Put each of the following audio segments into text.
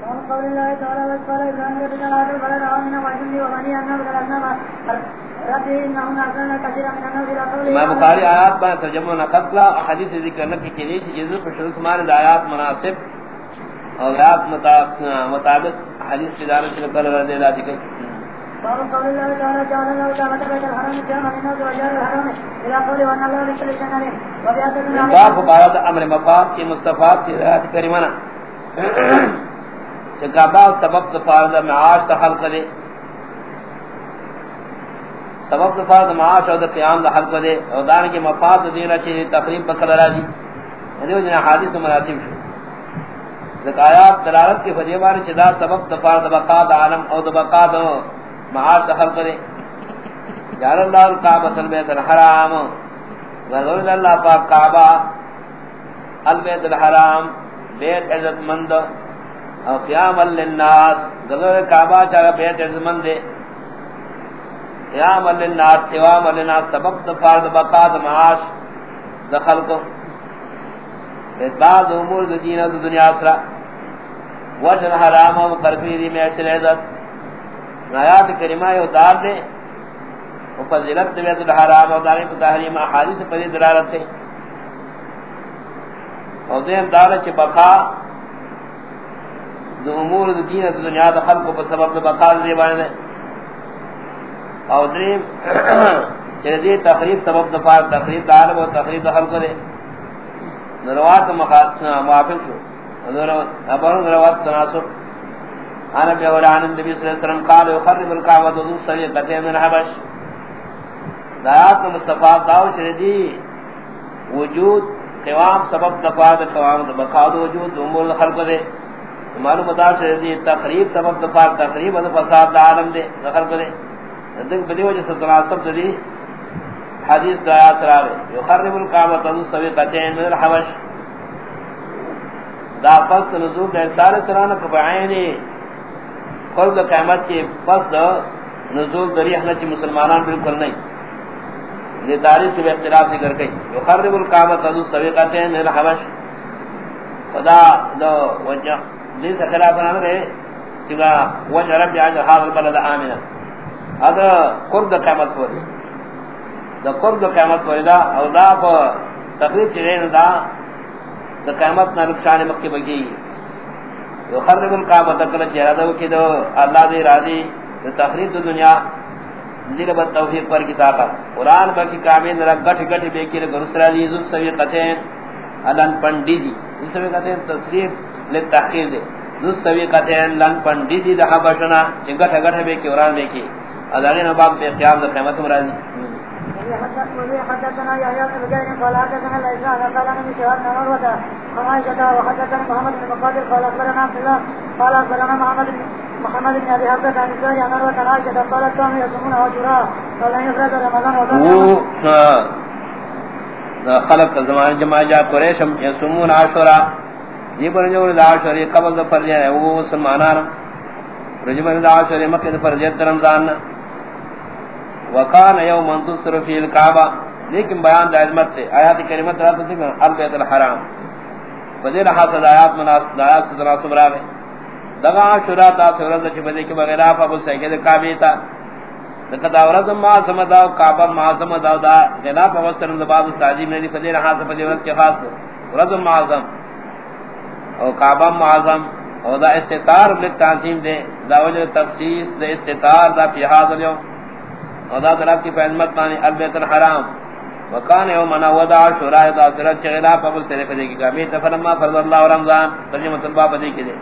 قول الله تعالى وقال امام بخاری آیات با ترجمہ نقل لا حدیث ذکر نہ کی چیز جزء پر شروع سمان آیات مناسب اور آیات مطابق حدیث کی دارت سے کل رضی اللہ ذکر۔ باب قول الله تعالى جعل الله تعالى بيت الحرام قياما للناس وجعل الحرام إلى قوله وأن الله بكل شيء عليم وبيعتنا باب فقارات امر مفاد کی مصطفات کی ذات کریمانہ۔ چکابا سبب تفارد معاش تحل کرے۔ سبب تفارد معاش اور قیام تحل کرے۔ اور دان کے مفاد دینا چاہیے تقریب بکل راجی یعنی وہ جنہ حادث و مناسب شو۔ ذکایات دلالت کی فجیبان چدا سبب تفارد بقاد عالم اور بقاد معاش تحل کرے۔ جعل اللہ القعبۃ البیت الحرام۔ غزول اللہ پاک کعبہ، البیت الحرام، بیت عزت مند او قیام للناس. غزول کعبہ چاہا بیت عزت دے قیام للناس قیام للناس. سبب فرد بقات معاش دخل کو بعض امور دین و دنیا اسرا وجن حرام و قرفیری میں اچھل عزت. آیات کریمہ یو دار دے و فضلت بیت الحرام و داری تحریم احادیث پر دلالت ہے اور دیم دار چ بقا دو امور دین و دنیا دخل کو پر سبب بقا دے باندے اور دریم چیزی تقریب سبب دفار تقریب دعالب و تقریب دخل کرے نروات موافق شو. ابرون نروات تناسب. انا بیولا عن النبی صلی اللہ علیہ وسلم قال يخرب الكعبة ذو سوی قتین من حبش دعات مصطفیٰ داو چردی وجود قوام سبب دفار قوام بقاد وجود امور دخل کرے معلوم دار چردی تقریب سبب دفار تقریب و فساد عالم دے، دخل کرے۔ دنگ بدی وجہ سے تناسب دی۔ حدیث دا آیات راوے یخرب القعبہ تنو سویقتین من الحوش دا پس نزول دا سارے سرانا کبعینی قرد قیمت کی پس دا نزول دری احنا چی مسلمانان بالکل نہیں۔ یہ تاریخ سے اختلاف ذکر کئی۔ یخرب القعبہ تنو سویقتین من الحوش خدا دا وجہ۔ دیس اختلاف نام رہے، چگا وجہ رب جاجر حاضر بلد آمینہ۔ ادا قرب قیامت پوری۔ دا قرب قیامت پوری دا، او دا پا تقریب چلین دا دا قیامت نا نقصان مکی بگی۔ یو خرب القیامت جی اکل جرادو کی دا اللہ دی رادی دا تقریب دا دنیا، زیر بد توفیق پر کی طاقت۔ قرآن باکی کامین را گٹھ گٹھ بیکی لگا رسرا دی زب سوی قتین الان پندی دی۔ زب سوی قتین تصریف لتحقیق دی زب سوی قتین لن پندی دی دا حبشنا چی گٹھ گٹھ بیکی قرآن بیکی ادارین باب بے قیام دا قیمت مرادی حدثنا يحيى بن بكير قال حدثنا الاسلام قال عن شهاب بن عروه وعائشه وحدثنا محمد بن مقاتل قال اخبرنا عبد الله قال اخبرنا محمد بن محمد بن ابي حفصه عن سوريا عن عروه عائشه قالت كانوا يصومون عاشوراء قال ان يفرد رمضان وكان خلق زمان جماع جا قریش یصومون عاشوراء۔ یہ پر جو عاشوراء قبل دا فرض ہے، وہ مسلمانان رجمن دا عاشوراء مکہ دا فرض رمضان وکان یوم منتصر فی الکعبہ۔ لیکن بیان دا عظمت تے، آیات کریمت رات تے البیت الحرام۔ فضیل حاصل آیات مناسب آیات سے تناسب راوے دغا شورا تا سورت چ بدے کہ بغیر اپ ابو سید کعبہ تا۔ لقد ورز ما سمدا کعبہ ما سمدا دا خلاف وسرن بعد تعظیم نے فضیل حاصل فضیلت کے خاص ورز معظم او کعبہ معظم او دا استطار استتار للتعظیم دے، دا وجہ تخصیص دے استتار دا فی حاضر یوم. ودا طرف کی فہمت مانی البیت الحرام. وکان یوم انا ودا شورا دا سرت چغلا قبل سے فدی کی کمی تفرما فرض اللہ رمضان، ترجمہ طلبہ بدی کی دے.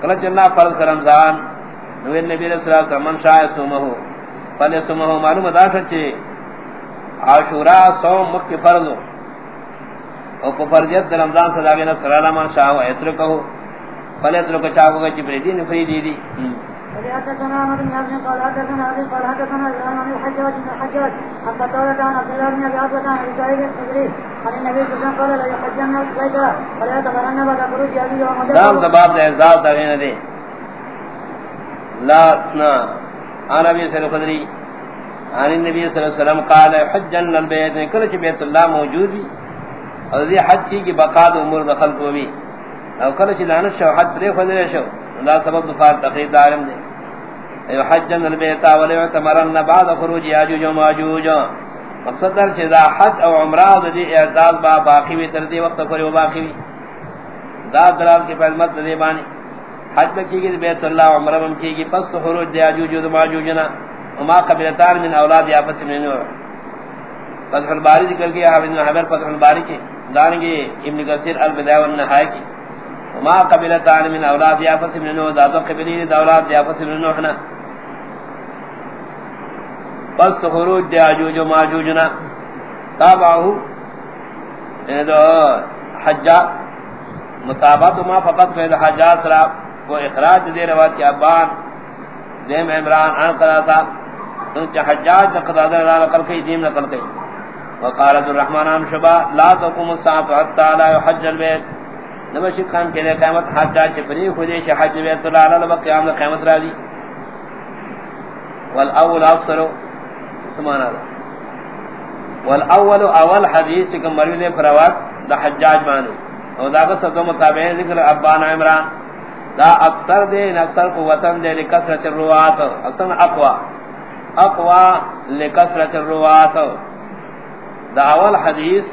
کلا جنہ فرض رمضان نو نبی صلی اللہ علیہ وسلم من شاہ سومہ فل سومہ معلوم دا سچے عاشورا صوم مکہ فرض او کو فرضیت رمضان صدا بنا صلی اللہ علیہ وسلم شاہ اترکو فل اترکو چاہو گا جبریدین فریدی دی حدثنا احمد بن عبد قال حدثنا ابي قال حدثنا ابراهيم بن الحجاج بن الحجاج عن قتادة عن عبد الله بن ابي عبد عن ابي سعيد الخدري عن النبي صلى الله عليه وسلم قال لا يحجن البيت ولا يتبرن بعد خروج ابي ومدد دام سباب دے اعزاز دا دے لا نا. انا ابي سعيد الخدري عن النبي صلى الله عليه وسلم قال حجن البيت. کل چ بیت اللہ موجود. بھی اور یہ حج کی بقا دا امور دخل کو بھی او کل چ لعنت شو حج پر خدرے شو. دا سبب دفار تقریب دارم دے ایو حجن البیتا ولیعتمرن بعد خروج یاجوج و ماجوج مقصد در چیزا حج او عمرہ دا دی اعزاز با باقی بھی تردی وقت پر و باقی بھی دا دلال کی پہلمت دے بانی حج بکی گی بیت اللہ عمرہ بکی گی پس خروج دی یاجوج و ماجوجنا وما قبلتان من اولاد یافس من نور. فتح الباری ذکر کیا حافظ بن حبر فتح الباری کی دانگی ابن کثیر البدایہ والنہائی کی۔ وما قبلتان من اولاد یافس من نور ذاتو قبلی دا اولاد یافس من نوحنا پس خروج دی آجوج و ماجوجنا تابعہو یعنی دو حجا مطابت ما فقط فید حجا سرا وہ اخراج دے روات کی ابان، دیم عمران آن قضا تھا چنچہ حجاج نقضا دے رہا نقل کئی دیم نقل کئی وقالت الرحمن عام شبا، لا تقوم الساعت حتی لا يحج البیت نمشی خان کے لیے قیمت حج حجاج چپری خودی شی حج بیت اللہ علیہ لبا قیام دا قیمت را دی والاول افسرو سمانا دا والاول اول حدیث چکم مروی دے فروات دا حجاج مانو. او دا بس دو مطابعین ذکر ابان عمران. دا اکثر دے، ان اکثر قوتن دے لکسرت الروات اکثر اقوا اقوا لکسرت الروات دا اول حدیث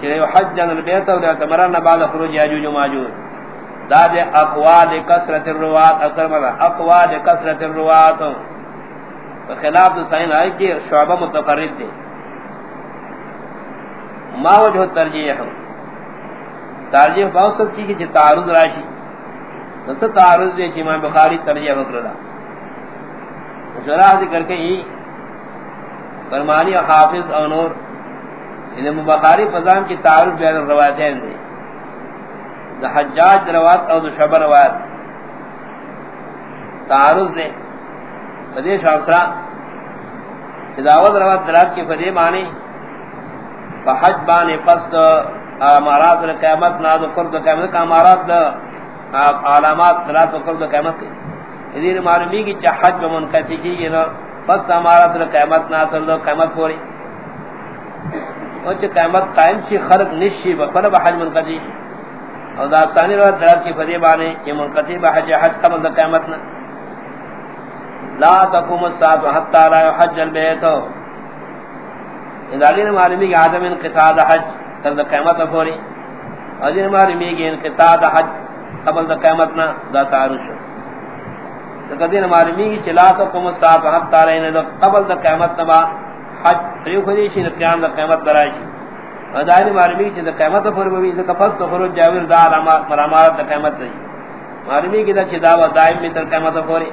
کہ حجن البیت و لیعتمرن بعد خروج یاجوج و ماجوج. دا دے اقوا لکسرت الروات اکثر مرہ اقوا لکسرت الروات. خلاف دو سائن آئی کہ شعبہ متفرد دے ما وجہ ترجیح ترجیح بہت سب چیز کی تعارض راشی نس تعارض دے چی امام بخاری ترجیح وکر دا شراح ذکر کے ہی فرمانی حافظ اور نور. انہا بخاری فضام کی تعارض بین روایتین دے دا حجاج روایت اور دا شبر روایت. تعارض دے فدی شاکرا دعوت روایت دلات کی فدی معنی فحج بانی پس امارات قیامت ناد فرد قیامت کا امارات دا علامات دلات فرد قیامت کی ادھر معلومی کی چا حج بمنقطی کی گی نا پس امارات قیامت ناد فرد قیامت پوری وچ قیامت قائم چی خرق نشی بفر بحج منقطی اور دا ثانی روایت دلات کی فدی معنی کہ منقطی بحج حج قبل دا قیامت نا لا تقوم الساعه حتى لا يحج البيت اذا لين معلومی کہ آدم انقطاع دا حج تر دا قیامت فوری اذن معلومی کہ انقطاع دا حج قبل دا قیامت نہ دا ذا تعرش تو کدین معلومی کہ لا تقوم الساعه حتى لا قبل دا قیامت نہ حج فری خودی شی قیام قیامت برائے ادانی معلومی کہ قیامت فوری بھی اس کا فست خروج جاویر دا دار مرامات قیامت نہیں۔ معلومی کہ دا دائم میں تر قیامت فوری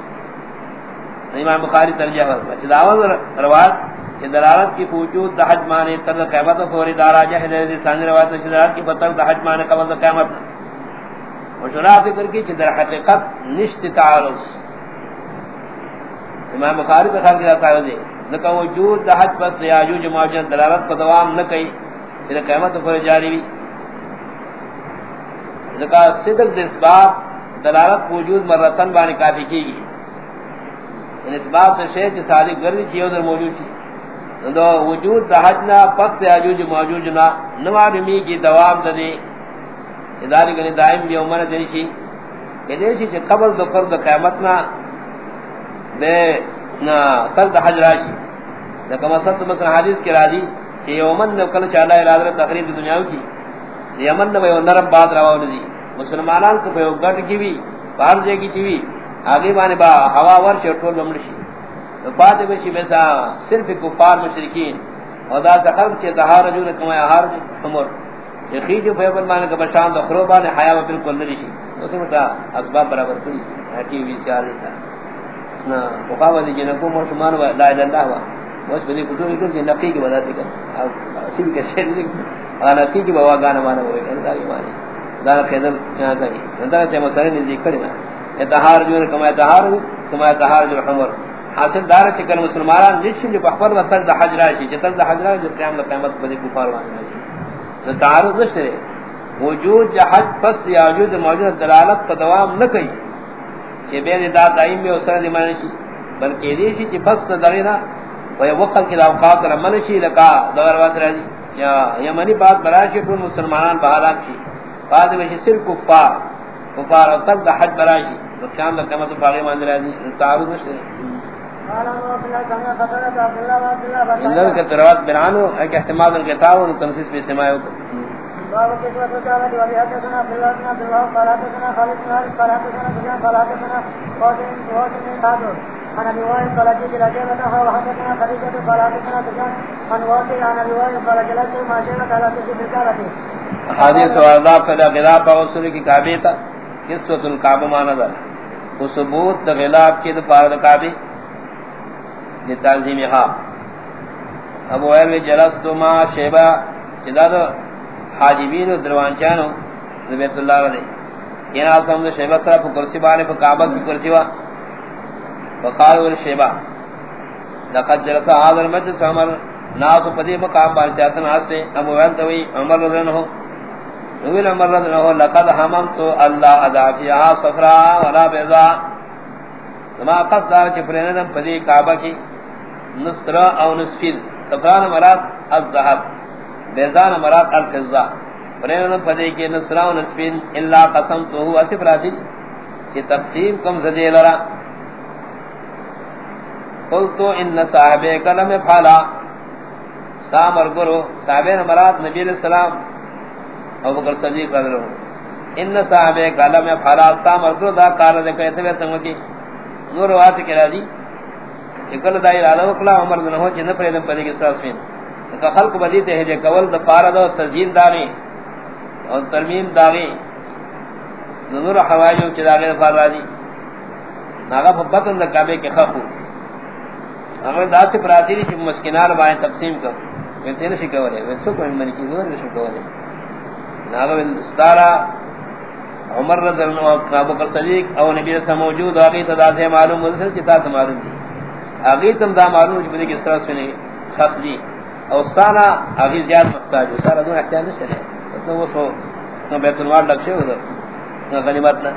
امام بخاری ترجمہ فرمایا کہ دعوت روایت کہ دلالت کی وجود حج معنی تر قیامت فوری دارا جہل دی ثانی روایت کی دلالت کی فتر حج معنی قبل قیامت مشورات کر کے کہ در حقیقت نشت تعارض۔ امام بخاری کا خاص کیا تعارض ہے نہ وجود حج بس یاجوج ماجوج دلالت کو دوام نہ کئی، پھر قیامت فوری جاری بھی۔ ذکا صدق اس بات دلالت وجود مرتن بانی کافی کی گئی۔ یعنی ان اثبات سے کہ صادق گردی چیو در موجود تھی۔ دو وجود دہجنا پس یاجوج ماجوج نہ نوارمی کی دوام دے۔ اداری گنی دائم بھی عمر دے چی کہ دے چی قبل دو فرد قیامت نہ دے نہ کل حج راشی۔ لکہ مسلط مثلا حدیث کی راضی کہ یومن نے کل چالا ارادہ تقریب دنیا کی۔ یمن نے وہ نرم بات رواو ندی۔ مسلمانان کو پہ گٹ کی بھی باہر جے کی چوی آگے بانے با ہوا ورش اور ٹول بمرشی فاتح بشی بیسا صرف کفار مشرکین۔ اور دا سخر چی تہار رجول کمائی آہار حمر یقی جو فیبن بانے کا بشان دا خروبان حیاء و بالکل نرشی اسی مطا اسباب برابر کری۔ حقی وی سیاری تھا نا دی جنکو مرشمان و لا الہ اللہ و بدی کتو نقی کی اسی دی نقی کی بوا گانا ہوئے ایمانی جو کما کما جو حاصل دار چکل مسلمان نشن جو بخبر وتر د راشی چتر د حج راشی قیام قیامت بدی کفار وانه تو تعارض نشته وجود حج پس یا وجود موجود دلالت پر دوام نہ کئی کہ بے دا دائم میں اسر دی معنی بلکہ یہ شی کہ پس درینا و وقت کی اوقات رمن شی لگا دور وقت راضی یا یمنی بات براشی پر مسلمانان بہالات کی بعد میں صرف کفار کفار او تک دا حج براشی تو کام دا قیمت پاگی ماندر ہے تعارض نشتے اندر کے تروات برانو ایک احتمال ان کے تاو تنسیس بھی سمائے ہوتا باب کسوت وچاوت ولی حدثنا عبداللہ بن عبداللہ قال حدثنا خالد بن عارف قال حدثنا سجان قال حدثنا قاسم بن قاسم بن حاضر عن ابي وائل قال جئت الى شيبة وحدثنا خديجة، قال حدثنا سجان عن واقع عن ابي وائل قال جلست مع شيبة على تشريف الكعبة حدیث واردہ فلا غلاف اغسر کی کعبے تا قصوت القعبہ مانا دا وہ ثبوت دا غلاف کی دا فارد کعبے. لتعظیم ہاں. ابو وائل میں جلست شیبہ جدا دا حاجبین و دروانچانو بیت اللہ رضی یہ ناس ہم نے شیبہ صاحب کو کرسی بانے پر کعبہ کی کرسی وا. وقالوا الشیبہ لقد جلسا حاضر مجلس عمر. ناس پدی مقام بان چاہتا ناس سے ابو ویل توی عمر رضی اللہ نویل عمر رضی اللہ لقد حممت اللہ ادا ادافیہا صفرا ولا بیضا. ما قصد دار چپریندم پدی کعبہ کی. نصر او نصفیل. صفران مراد الزہب بیزان مراد الفضا فرینم پدے کے نصرا و نسبین الا قسم تو ہوا صرف راضی کہ تقسیم کم زدے لرا. قلتو ان صاحب کلم پھالا سامر گرو صاحب مراد نبی علیہ السلام، ابو بکر صدیق رضی اللہ ان صاحب کلم پھالا سامر گرو دا کار دے کہتے ہوئے سنگو کی. نور وات کے راضی، کہ کل دائر عالم کلا عمر نہ ہو جن پر دم پدے کے سراسین کہ خلق بدیتے ہیں جے کول دا پارا دا تزیین داغی اور ترمیم داغی نظر حوائیوں چی داغی دا پار راضی ناغا پا بطن دا کعبے کے خفو اگر دا سے پراتی دی چی مسکنان بائیں تقسیم کر میں تین شکا ولے میں سو کوئی منی کی زور شکا ولے ناغا بن ستارا عمر رضی اللہ عنہ ابو بکر صدیق او نبی رسول موجود آگئی تا دا سے معلوم مدسل چی تا معلوم دی آگئی تم دا معلوم چی بدے کس طرح سنے خط دی او سانا اگی زیاد محتاج ہے سارا دون احتیاج نہیں چلے تو وہ سو تو بیت المال لگ شے ادھر غنیمت نہ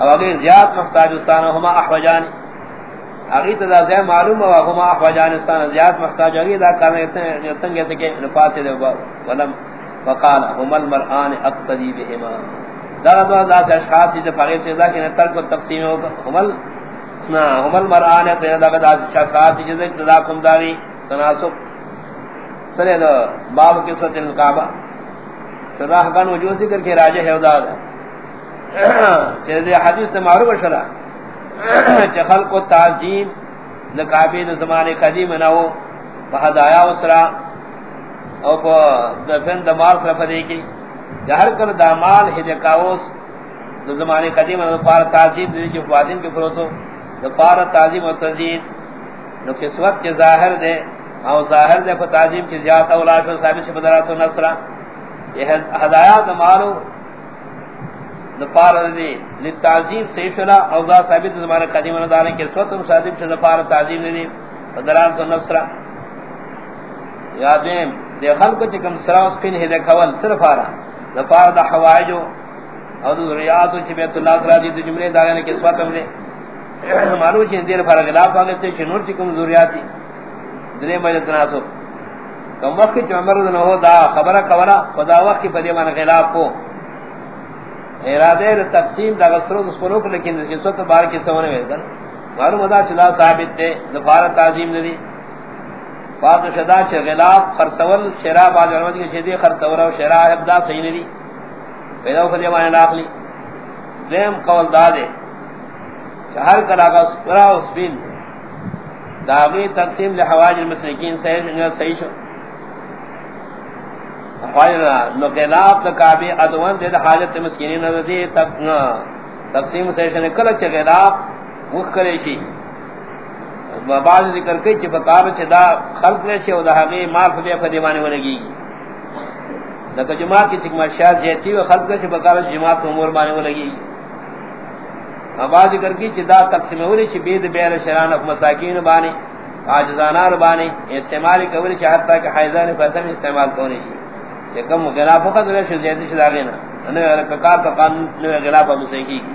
او اگی زیاد محتاج سانا ہما احوجان. اگی تدا سے معلوم ہوا ہما احوجان، سانا زیاد محتاج. اگی دا کرنے ہیں تنگ ایسے کہ نفات دے ولم وقال هم المرآن اقتدی بهما. دارا دو دا سے اشخاص جیسے فقیر سے دا کہ ترک و تقسیم ہوگا هم هم المرآن اقتدی دا دا سے اشخاص جیسے تداکم داری تناسب سرے دا باب قصت القعبہ راہ کان وجود ذکر کے راجہ ہے ادا چیزے حدیث سے معروف شرع چہ خلق و تعظیم لکعبی دا زمان قدیم نو فہدایا اسرا او پا دفن دا مال صرف دے کی۔ جہر کر دا مال ہدکاوس دا زمان قدیم نو پار تعظیم دے جو فوادین کے فروتو دا پار تعظیم و تزید نو قسوت کے ظاہر دے۔ او ظاہر دے فتعظیم کی زیادہ اولاد و ثابت سے بدرات و نصرہ یہ ہدایات مالو دفار دی لتعظیم سیشلا او ذا ثابت زمانہ قدیم ندانے کے سوت مصادم سے دفار تعظیم دی بدرات و نصرہ یادیم دے خلق چکم سرا اس پن ہدے کول صرف آرہ دفار دا حوائجو او دا ذریعاتو چی بیت اللہ تعالی دی جملے دانے کے سوت ہم دے. معلوم چین دیر فارغ غلاف آگے سے چنور چکم ذریعاتی. درے مجھے تناسب کم وقت کی عمر نہ ہو، دا خبر کورا خدا وقت کی پدی من خلاف کو۔ ارادے، تقسیم، دا غسرو مسکرو کو لیکن اس وقت بار کی سونے میں کر معلوم ادا چلا ثابت تھے ظفار تعظیم ندی بات شدا چ غلاف خرسول شراب باج علماء کی شدی خرسول اور شراب ابدا صحیح ندی پیدا ہو پدی من داخلی۔ دیم قول دادے ہر کلا کا پورا اس بین داغی تقسیم لحواج المسلکین صحیح صحیح شو. حواجنا نقلاب تکابی ادوان دید حاجت مسکینین ندی تقسیم صحیح شو نکل چھ غلاب وقت کرے شی بعض ذکر کئی چھ فقار چھ دا خلق لے و دا حقی مال فبیع فدیمانے ونگی لکہ جماعت کی چکمہ شاید جیتی و خلق لے چھ فقار جماعت امور بانے ونگی آواز کر کی چدا تقسیم ہوئی چھ بید بیر شران اف مساکین بانی عاجزانار بانی استعمال کولی چھ حتی کہ حیزان فسم استعمال کونی چھ کہ کم غلاف فقط لے شو زیادی شد آگینا انہوں نے کار کا قانون نے غلاف مسیحی کی۔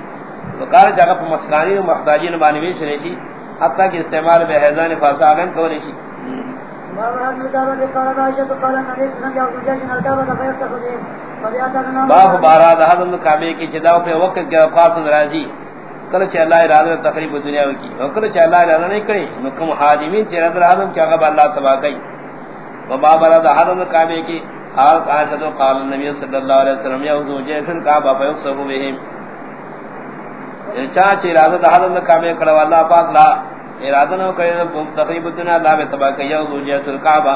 وقار جگہ پر مسکانی و محتاجین بانی ویش رہی چھ حتی کہ استعمال بے حیزان فاسا آگن کونی چھ باپ بارا دہدم کعبے کی جداو پہ وقت کے اوقات ناراضی کل چ اللہ ارادہ تقریب دنیا کی اور کل چ اللہ ارادہ نہیں کری مکم حاجمین چ رد ہدم کیا غب اللہ تبا گئی و باب بارا دہدم کعبے کی حال کہا تو قال نبی صلی اللہ علیہ وسلم، یا حضور جیسن کا کعبہ پہ یوسف بہم چا چ ارادہ دہدم کعبے کڑا اللہ پاک لا ارادہ نہ کرے تقریب دنیا اللہ تبا گئی حضور جیسن کعبہ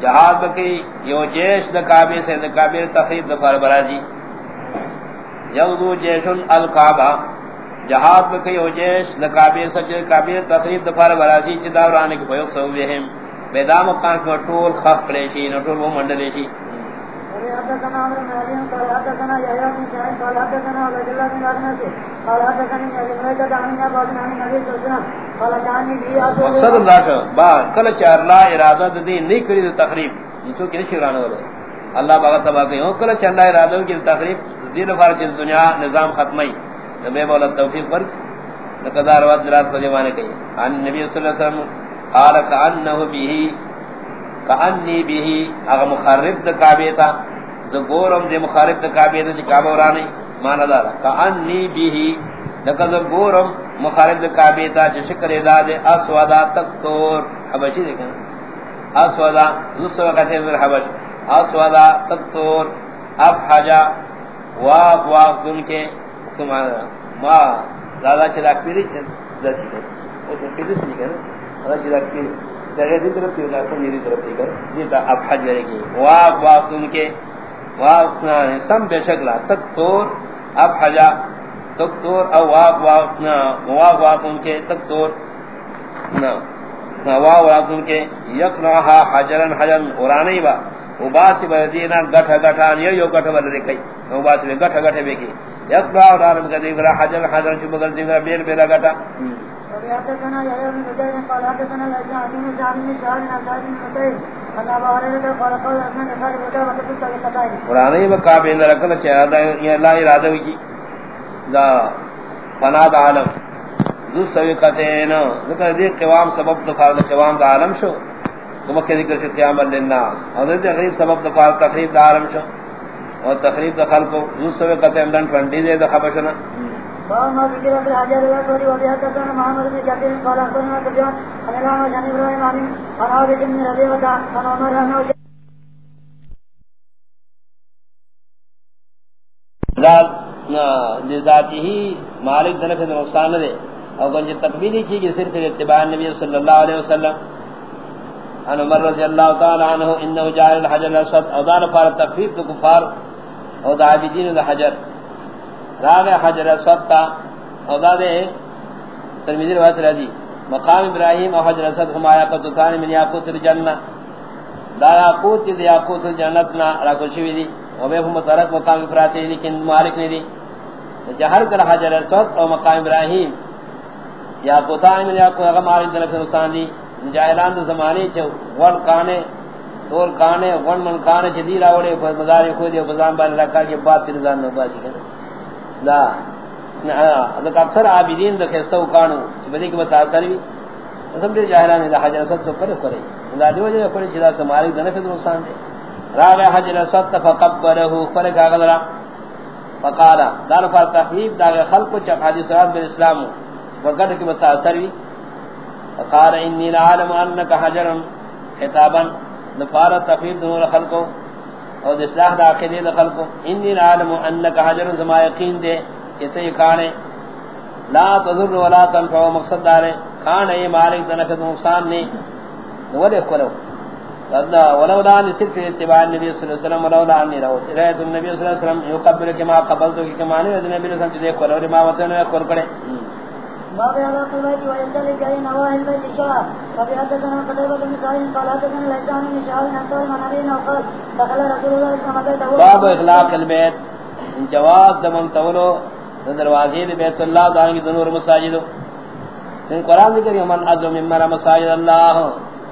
جہاد بکی یو جیش دا کعبی سے دا کعبی تخریب دا فار برازی یودو جیشن القعبہ جہاد بکی یو جیش دا کعبی سے کعبی تخریب دا فار برازی چی داورانے کی فیوق سو بیہم بیدا مقام کی ٹول خف کلیشی نٹول وہ منڈلیشی حدثنا عمرو بن علي قال حدثنا يحيى بن سعيد قال حدثنا عبد الله بن عباس قال حدثني ابن مالك عن ابن عباس عن النبي صلى الله عليه وسلم قال كان في اصل صدر ذاك با کل چار لا ارادہ دی نہیں کری تقریب۔ تو کہ شیران والے اللہ بابا تبا کہ ہو کل چار لا ارادہ کی تقریب۔ دین دنیا نظام ختمی نبی مولا توفیق پر نقدار و درات کو جوانے کہی ان نبی صلی اللہ علیہ وسلم قال كانه به کانی به اگر مخرب د کعبہ تا گورم دے مخرب د کعبہ د کعبہ ورانی مان دار کانی به لقد گورم مخرب د کعبہ تا جو شکر ادا دے اسودا تک تور، حبشی دیکھیں اسودا دوسرا وقت ہے حبش. اسودا تک تور اب حاجا وا وا دن کے تمہارا ما دادا چلا پیری چن دسی اس نے پیری نہیں کہنا اللہ چلا پیری. جگہ دی طرف تھی لاکھوں میری طرف تھی کر جیتا اب حج جائے گی واق واق ان کے واق سم بے شکلہ تک تور، اب حجا. تک تور، او واق واق واق واق ان کے تک تور واق واق ان کے یقنعها حجرن حجرن اورانی با. وباسی بردینا گٹھا گٹھا یو گٹھا بلدی کئی وباسی بے گٹھا گٹھا بے کی یقنعها اورانی با دیگر حجرن حجرن چو بگر دیگر بیل بیلا گٹھا حدثنا يحيى بن بكير قال حدثنا عبد بن مسعود هريره قال قال وقت یہ اللہ ارادہ کی دا فنا دا عالم ذو سوقتین ذکر دی قوام سبب دفار دا قوام دا عالم شو تو مکہ ذکر سے قیام للناس حضرت غریب سبب دفار تقریب دا عالم شو اور تقریب دا خلق ذو سوقتین دن فنڈی دے دا خبشنا۔ وما ذكر في الحجر الاسود وبحدثنا محمد بن جابر قال اخبرنا سفيان عن الاعمش عن ابراهيم عن عن عابد بن ربيعه عن عمر انه ذاتی ہی مالک دنف نقصان دے۔ اور گنج تقبیلی کی کہ صرف اتباع نبی صلی اللہ علیہ وسلم۔ ان عمر رضی اللہ تعالی عنہ انه جعل الحجر الاسود فار تخفیف کفار او دا عابدین الحجر راغ حجر اسود تا او دا دے ترمیزی روایت رضی مقام ابراہیم او حجر اسود ہم آیا قد تانی من یاقوت الجنہ دا یاقوت کی یاقوت الجنت نا راکو شوی دی. او بے ہم ترک مقام افراتی لیکن مالک نہیں دی جہر کر حجر اسود او مقام ابراہیم یاقوتانی من یاقوت اغا مالک دلک نقصان دی جاہلان دو زمانی چو ون کانے کانے ون من کانے چی دی راوڑے مزاری خودی و بزان بانی رکھا کہ بات تیر زان نباسی کرنے لا نا اکثر عابدین د کستو کانو بدی کہ بس اثر بھی سب دے جاہلان دا حج اسد تو کرے کرے دا دیو جو کرے چلا سماری دنے فد نقصان دے راغ حج اسد فقبره فرق اغلرا فقال دار فر تحیب دا خلق چ حدیث رات بالاسلام وقت کہ بس اثر بھی فقال انی لعلم انک حجرا خطابا نفار تحیب دون خلقو اور اصلاح دا عقیدے دا خلقو. انی العالم انکا حجر زما یقین دے کہتے یہ کھانے. لا تذر ولا تنفع، مقصد دارے کھانے مالک دا نفذ نقصان نہیں. ولے کھولو ولو لا صرف اتباع النبی صلی اللہ علیہ وسلم، ولو لا انی روت رہت النبی صلی اللہ علیہ وسلم یقبل کما قبلتو کی کمانے نبی صلی اللہ علیہ وسلم دیکھ ولو ما وطن کر کرے. باب هذا قلت جاي نواهي البيت قتيبة بن سعيد قال حدثنا بن شهاب وقال دخل رسول الله صلى الله عليه وسلم باب البيت جواز دمن تولو دروازے بیت اللہ دان کی دنور مساجد ان قران ذکر ہے من ازم من مساجد اللہ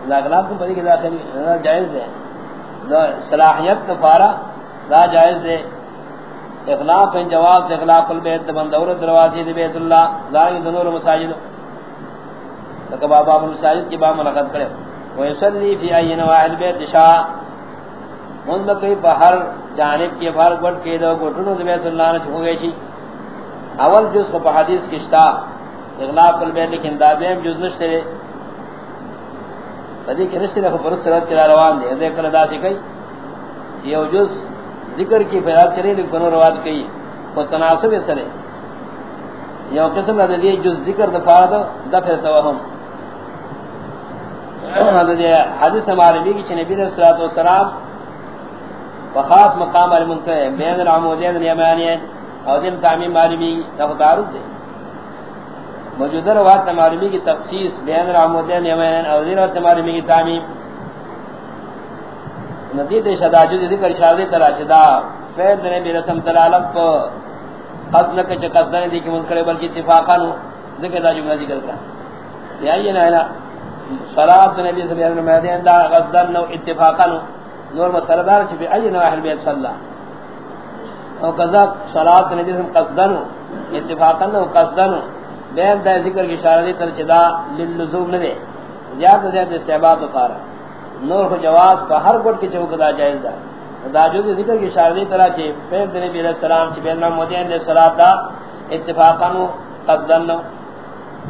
لا اخلاق کو پڑھی کہ داخل جائز ہے صلاحیت کفارہ لا جائز ہے اخلاق ان جواز اخلاق البیت من دور دروازے بیت اللہ ظاہر دنور مساجد کہ بابا مساجد کی با ملاقات کرے. وہ یصلی فی ای نواحی البیت شاء من کئی بہر جانب کی بھار گٹ کے دو گٹنو بیت اللہ نے ہو گئی تھی. اول جز کو حدیث کشتا اغلاق البیت لیکن دادیم جز نشتے دے. فدی کہ نشتے دے فرس سرات کرا روان دے. ذکر کل دا سی کئی یہ جز ذکر کی فیاد کرے لیکن رواد کئی وہ تناسب سرے۔ یہ قسم رضی دی جز ذکر دفارد دفع توہم۔ یعنی حدیث معلومی کی نبی علیہ الصلوۃ والسلام وخاص مقام المنکر بین العمودین الیمانین اور دین تعمیم معلومی کا تعارض ہے۔ موجودہ روایت معلومی کی تخصیص بین العمودین الیمانین اور دین معلومی کی تعمیم۔ نتیجہ شداجو ذکر اشارہ ترا چدا فید نے نبی رسم دلالت کو قصد نہ کہ قصد نہیں دی کہ منکر بلکہ اتفاقا ذکر دا جملہ ذکر کرا یہ نہ صلاة نبی صلی اللہ علیہ وسلم دا غزدن نو اتفاقا، نور مسردار چھ بی ای نواح البیت صلی اللہ۔ او قضا صلاة نبی صلی اللہ علیہ وسلم اتفاقا نو، قصدن بین دا ذکر کی شاردی تر چھ دا للزوم ندے زیاد زیاد استعباد پارا۔ نور کو جواز پا ہر گوٹ کی چوک دا جائز دا دا جو ذکر کی شاردی تر چھ پیر نبی علیہ السلام چھ بین مدین دے صلاة دا اتفاقا نو قصدن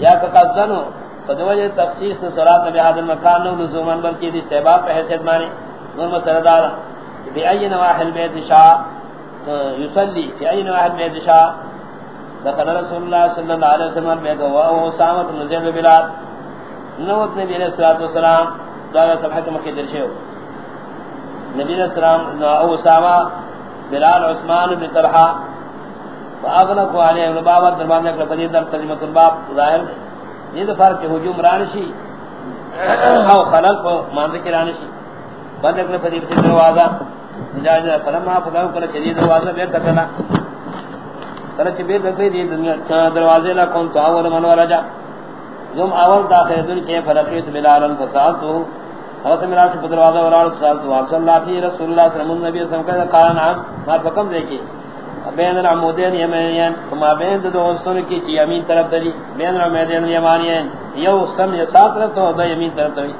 یا کہ قصدن نو فدوجہ تخصیص صلاۃ نبی حاضر مکان نو لزومن بلکہ دی استحباب پہ حیثیت مانی۔ نور مسردار بی ای نواح البیت شاء یصلی فی ای نواح البیت شاء دخل رسول اللہ صلی اللہ علیہ وسلم بیت و اسامت بن زید بلال۔ نوت نبی علیہ الصلوۃ دعا صفحہ مکی درشے نبی علیہ السلام او اسامہ بلال عثمان بن طلحہ فاغلقوا علیہ الباب دربان نے قدیم در ترجمہ الباب ظاہر یہ تو فرق ہے ہجوم رانشی او خلق مان ذکر رانشی بند اپنے فدیب سے دروازہ نجاز فلما فقام کل شدید دروازہ تکلا کل چھ بیر تکلی دی دروازے لا کون تو اول من ورجا یوم اول داخل دن کے فرقیت بلالا فسالتو حوث میرا سے دروازہ ورال تو اپ صلی اللہ علیہ رسول اللہ صلی اللہ علیہ وسلم کہا قال نعم ما فکم دیکھی بین العمودین یمانین کما بین دو سن کی چی یمین طرف دلی، بین العمودین یمانین یو سم یسا طرف تو دا یمین طرف دلی۔